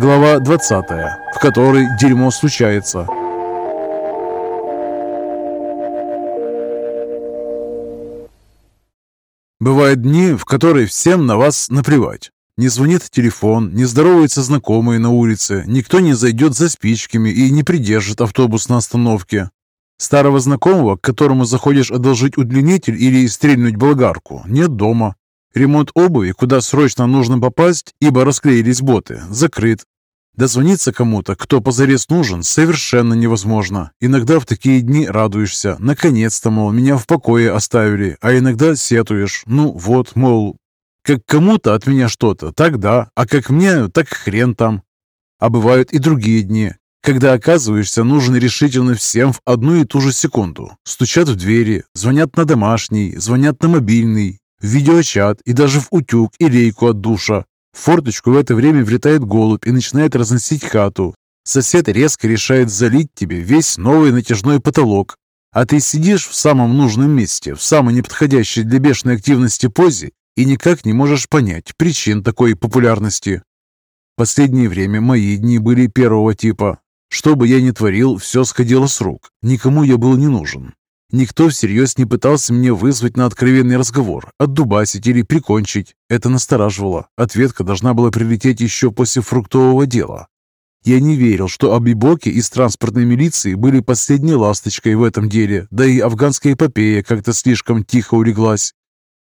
Глава 20, в которой дерьмо случается. Бывают дни, в которые всем на вас наплевать. Не звонит телефон, не здороваются знакомые на улице, никто не зайдет за спичками и не придержит автобус на остановке. Старого знакомого, к которому заходишь одолжить удлинитель или стрельнуть болгарку, нет дома. Ремонт обуви, куда срочно нужно попасть, ибо расклеились боты, закрыт. Дозвониться кому-то, кто позарез нужен, совершенно невозможно. Иногда в такие дни радуешься. Наконец-то, мол, меня в покое оставили. А иногда сетуешь. Ну вот, мол, как кому-то от меня что-то, так да. А как мне, так хрен там. А бывают и другие дни, когда оказываешься нужен решительно всем в одну и ту же секунду. Стучат в двери, звонят на домашний, звонят на мобильный, в видеочат и даже в утюг и рейку от душа. В форточку в это время влетает голубь и начинает разносить хату. Сосед резко решает залить тебе весь новый натяжной потолок, а ты сидишь в самом нужном месте, в самой неподходящей для бешеной активности позе и никак не можешь понять причин такой популярности. Последнее время мои дни были первого типа. Что бы я ни творил, все сходило с рук. Никому я был не нужен. Никто всерьез не пытался меня вызвать на откровенный разговор, отдубасить или прикончить. Это настораживало. Ответка должна была прилететь еще после фруктового дела. Я не верил, что обибоки из транспортной милиции были последней ласточкой в этом деле, да и афганская эпопея как-то слишком тихо улеглась.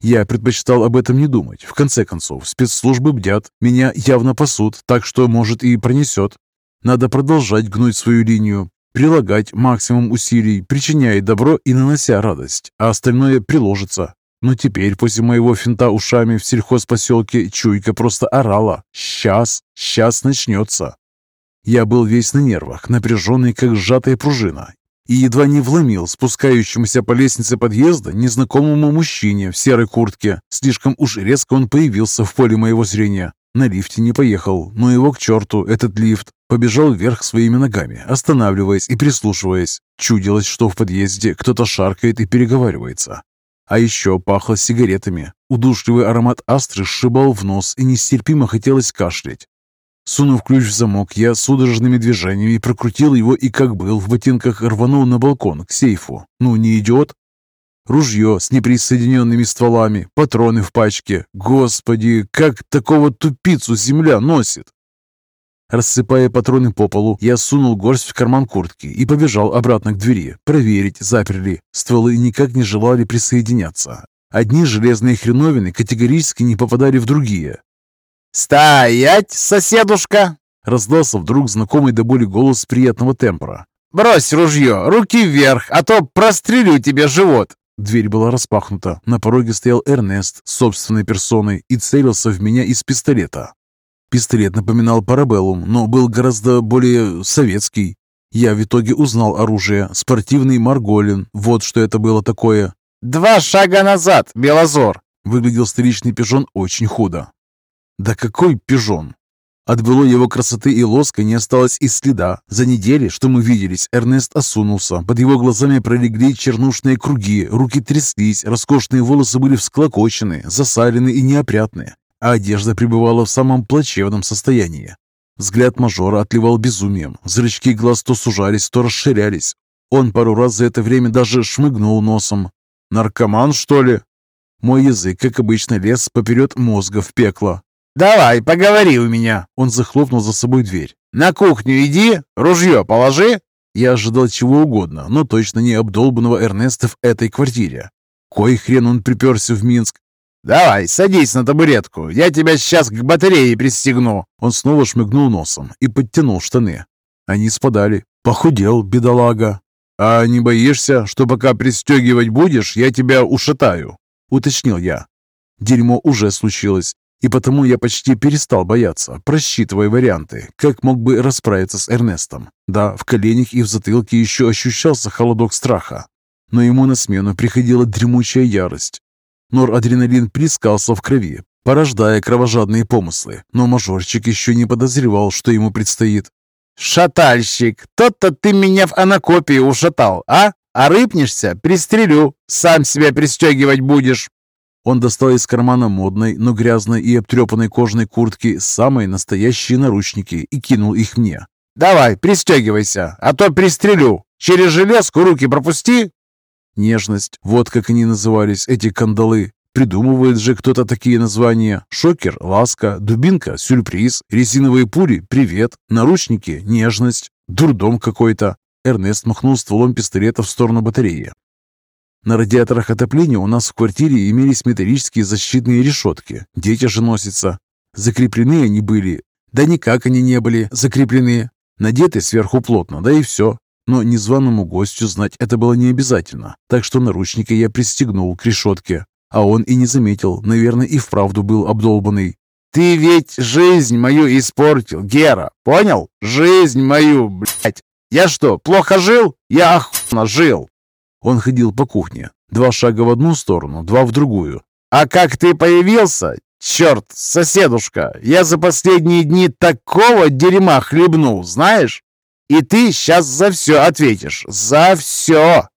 Я предпочитал об этом не думать. В конце концов, спецслужбы бдят, меня явно пасут, так что, может, и пронесет. Надо продолжать гнуть свою линию, прилагать максимум усилий, причиняя добро и нанося радость, а остальное приложится. Но теперь, после моего финта ушами в сельхозпоселке, чуйка просто орала. «Сейчас, сейчас начнется!» Я был весь на нервах, напряженный, как сжатая пружина, и едва не вломил спускающемуся по лестнице подъезда незнакомому мужчине в серой куртке. Слишком уж резко он появился в поле моего зрения. На лифте не поехал, но его к черту, этот лифт. Побежал вверх своими ногами, останавливаясь и прислушиваясь. Чудилось, что в подъезде кто-то шаркает и переговаривается. А еще пахло сигаретами. Удушливый аромат астры сшибал в нос и нестерпимо хотелось кашлять. Сунув ключ в замок, я судорожными движениями прокрутил его и, как был, в ботинках рванул на балкон, к сейфу. Ну, не идет? Ружье с неприсоединенными стволами, патроны в пачке. Господи, как такого тупицу земля носит? Рассыпая патроны по полу, я сунул горсть в карман куртки и побежал обратно к двери, проверить, заперли. Стволы никак не желали присоединяться. Одни железные хреновины категорически не попадали в другие. «Стоять, соседушка!» Раздался вдруг знакомый до боли голос приятного тембра. «Брось ружье, руки вверх, а то прострелю тебе живот!» Дверь была распахнута. На пороге стоял Эрнест собственной персоной и целился в меня из пистолета. Пистолет напоминал парабеллум, но был гораздо более советский. Я в итоге узнал оружие. Спортивный Марголин. Вот что это было такое. «Два шага назад, Белозор!» Выглядел столичный пижон очень худо. «Да какой пижон!» От былой его красоты и лоска не осталось и следа. За недели, что мы виделись, Эрнест осунулся. Под его глазами пролегли чернушные круги, руки тряслись, роскошные волосы были всклокочены, засалены и неопрятные, а одежда пребывала в самом плачевном состоянии. Взгляд мажора отливал безумием. Зрачки глаз то сужались, то расширялись. Он пару раз за это время даже шмыгнул носом. «Наркоман, что ли?» Мой язык, как обычно, лез поперед мозга в пекло. «Давай, поговори у меня!» Он захлопнул за собой дверь. «На кухню иди, ружье положи!» Я ожидал чего угодно, но точно не обдолбанного Эрнеста в этой квартире. Кой хрен он приперся в Минск? «Давай, садись на табуретку, я тебя сейчас к батарее пристегну!» Он снова шмыгнул носом и подтянул штаны. Они спадали. Похудел, бедолага. «А не боишься, что пока пристегивать будешь, я тебя ушатаю?» Уточнил я. Дерьмо уже случилось, и потому я почти перестал бояться, просчитывая варианты, как мог бы расправиться с Эрнестом. Да, в коленях и в затылке еще ощущался холодок страха, но ему на смену приходила дремучая ярость. Норадреналин плескался в крови, порождая кровожадные помыслы, но мажорчик еще не подозревал, что ему предстоит. «Шатальщик, тот-то ты меня в анакопии ушатал, а? А рыпнешься, пристрелю, сам себя пристегивать будешь!» Он достал из кармана модной, но грязной и обтрепанной кожаной куртки самые настоящие наручники и кинул их мне. «Давай, пристегивайся, а то пристрелю. Через железку руки пропусти!» Нежность, вот как они назывались, эти кандалы. Придумывает же кто-то такие названия. Шокер – ласка, дубинка – сюрприз, резиновые пули – привет, наручники – нежность, дурдом какой-то. Эрнест махнул стволом пистолета в сторону батареи. На радиаторах отопления у нас в квартире имелись металлические защитные решетки. Дети же носятся. Закреплены они были. Да никак они не были закреплены. Надеты сверху плотно, да и все. Но незваному гостю знать это было не обязательно. Так что наручники я пристегнул к решетке. А он и не заметил, наверное, и вправду был обдолбанный. «Ты ведь жизнь мою испортил, Гера, понял? Жизнь мою, блядь! Я что, плохо жил? Я охуенно жил!» Он ходил по кухне. Два шага в одну сторону, два в другую. «А как ты появился? Черт, соседушка, я за последние дни такого дерьма хлебнул, знаешь? И ты сейчас за все ответишь. За все!»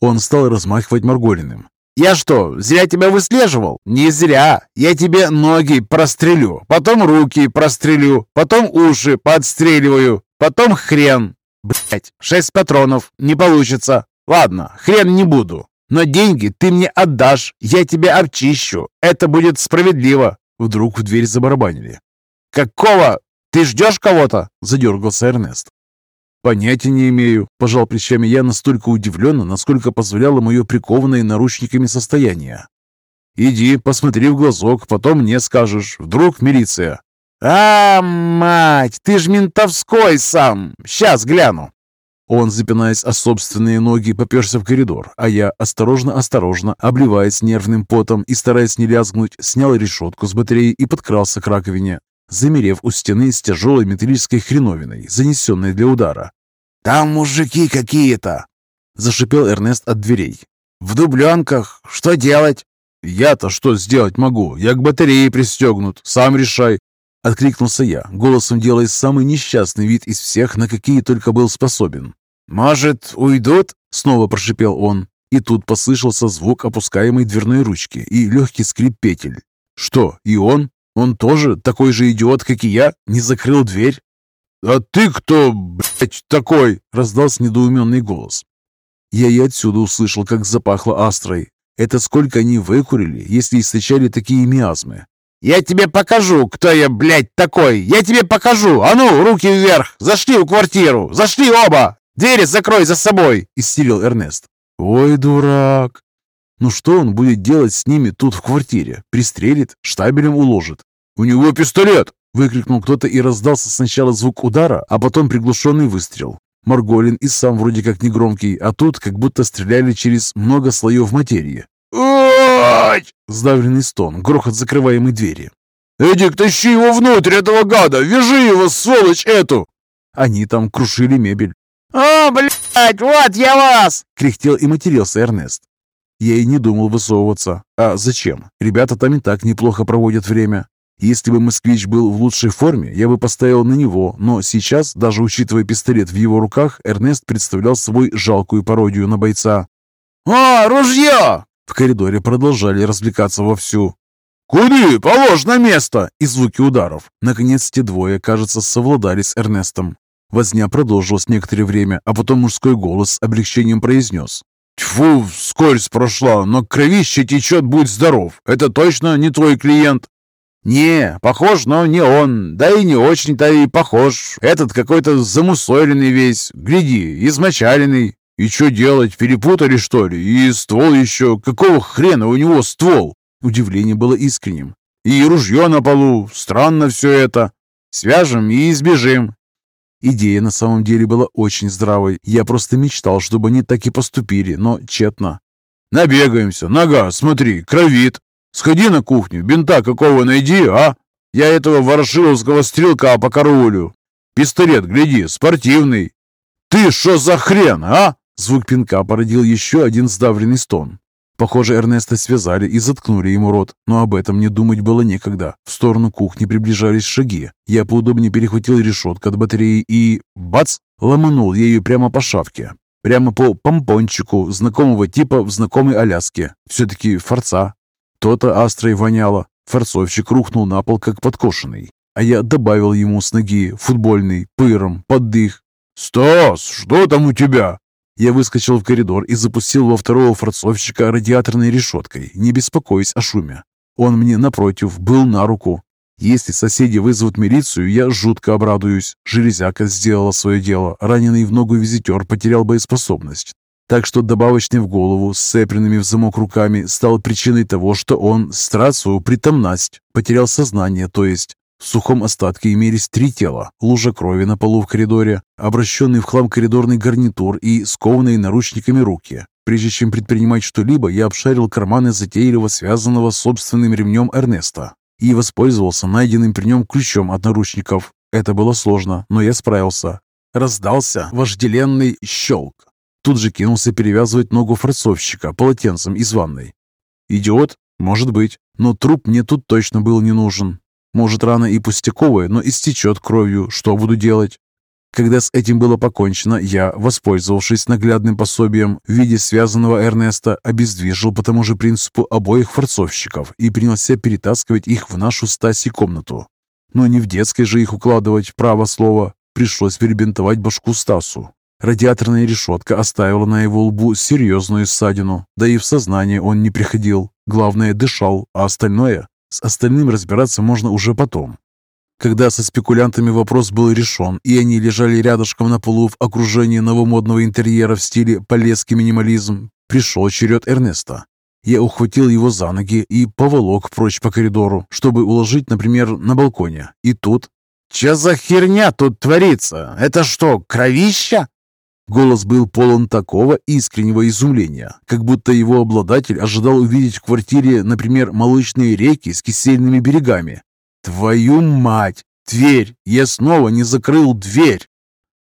Он стал размахивать Марголиным. Я что, зря тебя выслеживал? Не зря. Я тебе ноги прострелю, потом руки прострелю, потом уши подстреливаю, потом хрен. Блять, шесть патронов, не получится. Ладно, хрен не буду. Но деньги ты мне отдашь, я тебя обчищу. Это будет справедливо. Вдруг в дверь забарабанили. Какого? Ты ждешь кого-то? Задергался Эрнест. «Понятия не имею», – пожал плечами я настолько удивленно, насколько позволяло мое прикованное наручниками состояние. «Иди, посмотри в глазок, потом мне скажешь. Вдруг милиция?» «А, мать, ты ж ментовской сам! Сейчас гляну!» Он, запинаясь о собственные ноги, поперся в коридор, а я, осторожно-осторожно, обливаясь нервным потом и стараясь не лязгнуть, снял решетку с батареи и подкрался к раковине, замерев у стены с тяжелой металлической хреновиной, занесенной для удара. «Там мужики какие-то!» — зашипел Эрнест от дверей. «В дубленках. Что делать?» «Я-то что сделать могу? Я к батарее пристегнут. Сам решай!» Откликнулся я, голосом делая самый несчастный вид из всех, на какие только был способен. «Может, уйдут?» — снова прошипел он. И тут послышался звук опускаемой дверной ручки и легкий скрип петель. «Что, и он? Он тоже такой же идиот, как и я? Не закрыл дверь?» «А ты кто, блядь, такой?» — раздался недоуменный голос. Я и отсюда услышал, как запахло астрой. Это сколько они выкурили, если источали такие миазмы. «Я тебе покажу, кто я, блядь, такой! Я тебе покажу! А ну, руки вверх! Зашли в квартиру! Зашли оба! Двери закрой за собой!» — истерил Эрнест. «Ой, дурак! Ну что он будет делать с ними тут в квартире? Пристрелит, штабелем уложит. У него пистолет!» Выкрикнул кто-то и раздался сначала звук удара, а потом приглушенный выстрел. Марголин и сам вроде как негромкий, а тут как будто стреляли через много слоев материи. «Ой!» Сдавленный стон, грохот закрываемой двери. «Эдик, тащи его внутрь, этого гада! Вяжи его, сволочь эту!» Они там крушили мебель. «О, блядь, вот я вас!» — кряхтел и матерился Эрнест. Я и не думал высовываться. А зачем? Ребята там и так неплохо проводят время. Если бы москвич был в лучшей форме, я бы поставил на него, но сейчас, даже учитывая пистолет в его руках, Эрнест представлял собой жалкую пародию на бойца. «О, ружье!» В коридоре продолжали развлекаться вовсю. «Куди? Положь на место!» И звуки ударов. Наконец, те двое, кажется, совладали с Эрнестом. Возня продолжилась некоторое время, а потом мужской голос с облегчением произнес. «Тьфу, скользь прошла, но кровище течет, будь здоров. Это точно не твой клиент?» «Не, похож, но не он. Да и не очень-то и похож. Этот какой-то замусоленный весь. Гляди, измочаленный. И что делать, перепутали, что ли? И ствол еще. Какого хрена у него ствол?» Удивление было искренним. «И ружье на полу. Странно все это. Свяжем и избежим». Идея на самом деле была очень здравой. Я просто мечтал, чтобы они так и поступили, но тщетно. «Набегаемся. Нога, смотри, кровит. Сходи на кухню, бинта какого найди, а? Я этого ворошиловского стрелка по караулю. Пистолет, гляди, спортивный. Ты что за хрен, а?» Звук пинка породил еще один сдавленный стон. Похоже, Эрнеста связали и заткнули ему рот, но об этом не думать было некогда. В сторону кухни приближались шаги. Я поудобнее перехватил решетку от батареи и... Бац! Ломанул ею прямо по шавке. Прямо по помпончику, знакомого типа в знакомой Аляске. Все-таки форца. То-то астрой воняло. Форцовщик рухнул на пол, как подкошенный. А я добавил ему с ноги футбольный, пыром, поддых. «Стас, что там у тебя?» Я выскочил в коридор и запустил во второго форцовщика радиаторной решеткой, не беспокоясь о шуме. Он мне, напротив, был на руку. Если соседи вызовут милицию, я жутко обрадуюсь. Железяка сделала свое дело. Раненый в ногу визитер потерял боеспособность. Так что добавочный в голову, с сцепленными в замок руками, стал причиной того, что он, страцию притомнасть, потерял сознание, то есть в сухом остатке имелись три тела, лужа крови на полу в коридоре, обращенный в хлам коридорный гарнитур и скованные наручниками руки. Прежде чем предпринимать что-либо, я обшарил карманы затейливо связанного собственным ремнем Эрнеста и воспользовался найденным при нем ключом от наручников. Это было сложно, но я справился. Раздался вожделенный щелк. Тут же кинулся перевязывать ногу форцовщика полотенцем из ванной. «Идиот? Может быть, но труп мне тут точно был не нужен. Может, рана и пустяковая, но истечет кровью. Что буду делать? Когда с этим было покончено, я, воспользовавшись наглядным пособием в виде связанного Эрнеста, обездвижил по тому же принципу обоих форцовщиков и принялся перетаскивать их в нашу Стаси комнату. Но не в детской же их укладывать, право слово. Пришлось перебинтовать башку Стасу. Радиаторная решетка оставила на его лбу серьезную ссадину, да и в сознание он не приходил. Главное, дышал, а остальное с остальным разбираться можно уже потом. Когда со спекулянтами вопрос был решен, и они лежали рядышком на полу в окружении новомодного интерьера в стиле полезский минимализм, пришел черед Эрнеста. Я ухватил его за ноги и поволок прочь по коридору, чтобы уложить, например, на балконе. И тут... «Че за херня тут творится? Это что, кровища?» Голос был полон такого искреннего изумления, как будто его обладатель ожидал увидеть в квартире, например, молочные реки с кисельными берегами. «Твою мать! Дверь! Я снова не закрыл дверь!»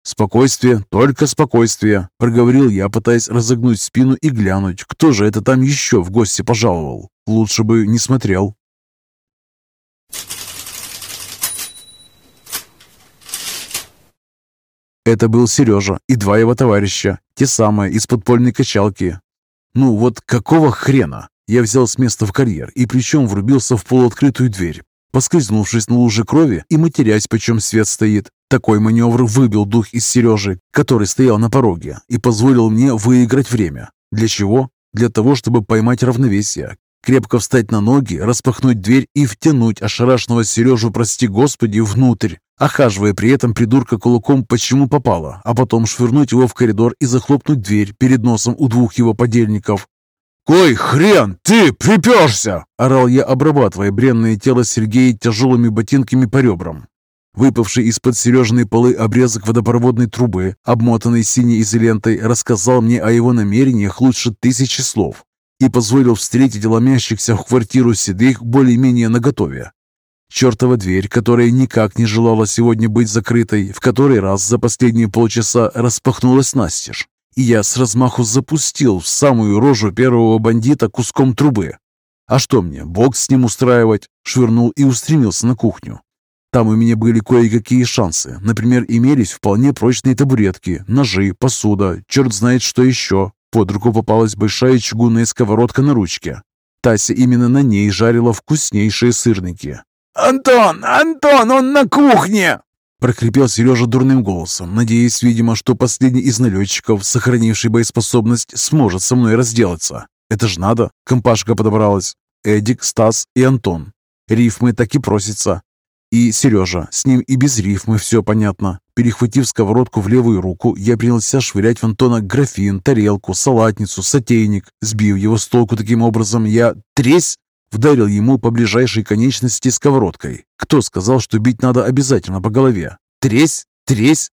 «Спокойствие, только спокойствие», — проговорил я, пытаясь разогнуть спину и глянуть, кто же это там еще в гости пожаловал. Лучше бы не смотрел. Это был Сережа и два его товарища, те самые из подпольной качалки. Ну вот какого хрена? Я взял с места в карьер и причем врубился в полуоткрытую дверь, поскользнувшись на луже крови и матерясь, почем свет стоит. Такой маневр выбил дух из Сережи, который стоял на пороге, и позволил мне выиграть время. Для чего? Для того, чтобы поймать равновесие, крепко встать на ноги, распахнуть дверь и втянуть ошарашенного Сережу, прости господи, внутрь охаживая при этом придурка кулаком почему попало, а потом швырнуть его в коридор и захлопнуть дверь перед носом у двух его подельников. «Кой хрен, ты приперся!» – орал я, обрабатывая бренное тело Сергея тяжелыми ботинками по ребрам. Выпавший из-под Сережиной полы обрезок водопроводной трубы, обмотанный синей изолентой, рассказал мне о его намерениях лучше тысячи слов и позволил встретить ломящихся в квартиру седых более-менее наготове. Чертова дверь, которая никак не желала сегодня быть закрытой, в который раз за последние полчаса распахнулась настежь. И я с размаху запустил в самую рожу первого бандита куском трубы. А что мне, бокс с ним устраивать? Швырнул и устремился на кухню. Там у меня были кое-какие шансы. Например, имелись вполне прочные табуретки, ножи, посуда, черт знает что еще. Под руку попалась большая чугунная сковородка на ручке. Тася именно на ней жарила вкуснейшие сырники. «Антон! Антон! Он на кухне!» Прокрепел Сережа дурным голосом, надеясь, видимо, что последний из налетчиков, сохранивший боеспособность, сможет со мной разделаться. Это ж надо. Компашка подобралась. Эдик, Стас и Антон. Рифмы так и просятся. И Сережа, с ним и без рифмы все понятно. Перехватив сковородку в левую руку, я принялся швырять в Антона графин, тарелку, салатницу, сотейник. Сбив его с толку таким образом, я тресь Вдарил ему по ближайшей конечности сковородкой. Кто сказал, что бить надо обязательно по голове? Тресь, тресь.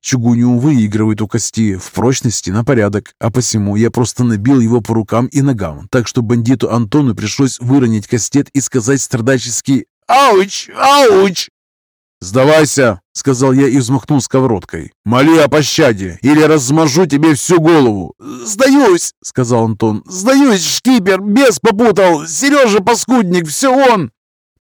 Чугуню выигрывает у кости в прочности на порядок, а посему я просто набил его по рукам и ногам, так что бандиту Антону пришлось выронить кастет и сказать страдачески «Ауч! Ауч!» «Сдавайся!» — сказал я и взмахнул сковородкой. «Моли о пощаде, или размажу тебе всю голову!» «Сдаюсь!» — сказал Антон. «Сдаюсь, шкипер! Бес попутал! Сережа паскудник! Все он!»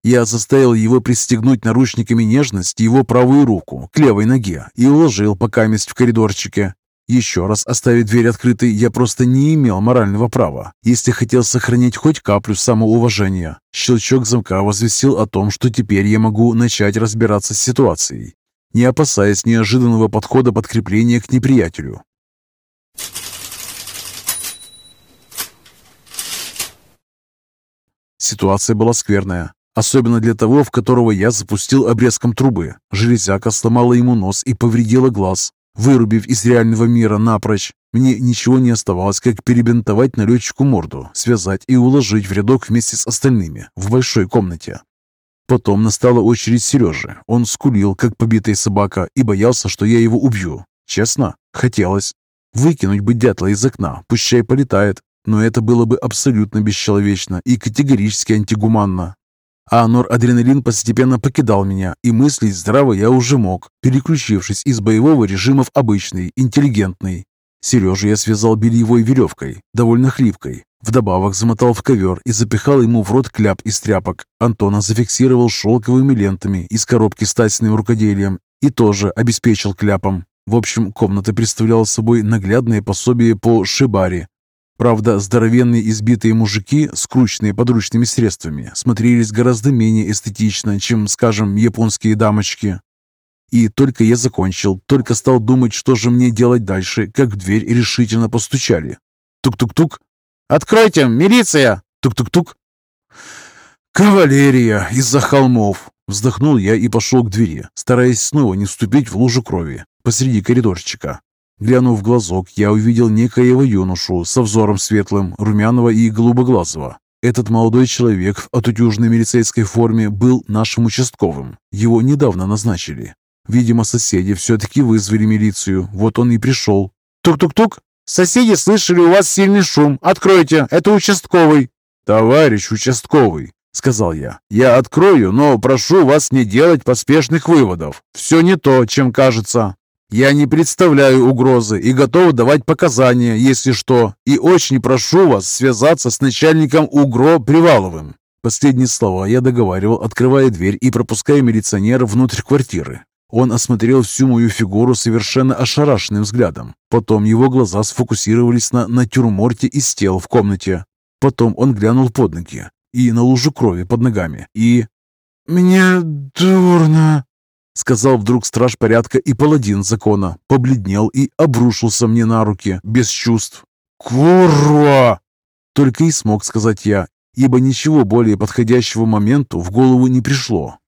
Я заставил его пристегнуть наручниками нежности его правую руку к левой ноге и уложил пока месть в коридорчике. Еще раз оставить дверь открытой я просто не имел морального права, если хотел сохранить хоть каплю самоуважения. Щелчок замка возвестил о том, что теперь я могу начать разбираться с ситуацией, не опасаясь неожиданного подхода подкрепления к неприятелю. Ситуация была скверная, особенно для того, в которого я запустил обрезком трубы. Железяка сломала ему нос и повредила глаз, вырубив из реального мира напрочь. Мне ничего не оставалось, как перебинтовать налетчику морду, связать и уложить в рядок вместе с остальными в большой комнате. Потом настала очередь Сережи. Он скулил, как побитая собака, и боялся, что я его убью. Честно, хотелось. Выкинуть бы дятла из окна, пущай полетает. Но это было бы абсолютно бесчеловечно и категорически антигуманно. А норадреналин постепенно покидал меня, и мыслить здраво я уже мог, переключившись из боевого режима в обычный, интеллигентный. Сережу я связал бельевой веревкой, довольно хлипкой. Вдобавок замотал в ковер и запихал ему в рот кляп из тряпок. Антона зафиксировал шелковыми лентами из коробки с тайственным рукоделием и тоже обеспечил кляпом. В общем, комната представляла собой наглядное пособие по шибари, Правда, здоровенные избитые мужики, скрученные подручными средствами, смотрелись гораздо менее эстетично, чем, скажем, японские дамочки. И только я закончил, только стал думать, что же мне делать дальше, как в дверь решительно постучали. Тук-тук-тук. «Откройте! Милиция!» Тук-тук-тук. «Кавалерия из-за холмов!» Вздохнул я и пошел к двери, стараясь снова не вступить в лужу крови посреди коридорчика. Глянув в глазок, я увидел некоего юношу со взором светлым, румяного и голубоглазого. Этот молодой человек в отутюжной милицейской форме был нашим участковым. Его недавно назначили. Видимо, соседи все-таки вызвали милицию. Вот он и пришел. «Тук-тук-тук! Соседи слышали у вас сильный шум. Откройте, это участковый!» «Товарищ участковый!» — сказал я. «Я открою, но прошу вас не делать поспешных выводов. Все не то, чем кажется. Я не представляю угрозы и готов давать показания, если что, и очень прошу вас связаться с начальником УГРО Приваловым». Последние слова я договаривал, открывая дверь и пропуская милиционера внутрь квартиры. Он осмотрел всю мою фигуру совершенно ошарашенным взглядом. Потом его глаза сфокусировались на натюрморте из тел в комнате. Потом он глянул под ноги и на лужу крови под ногами. И... «Мне дурно», Сказал вдруг страж порядка и паладин закона, побледнел и обрушился мне на руки, без чувств. «Курва!» Только и смог сказать я, ибо ничего более подходящего моменту в голову не пришло.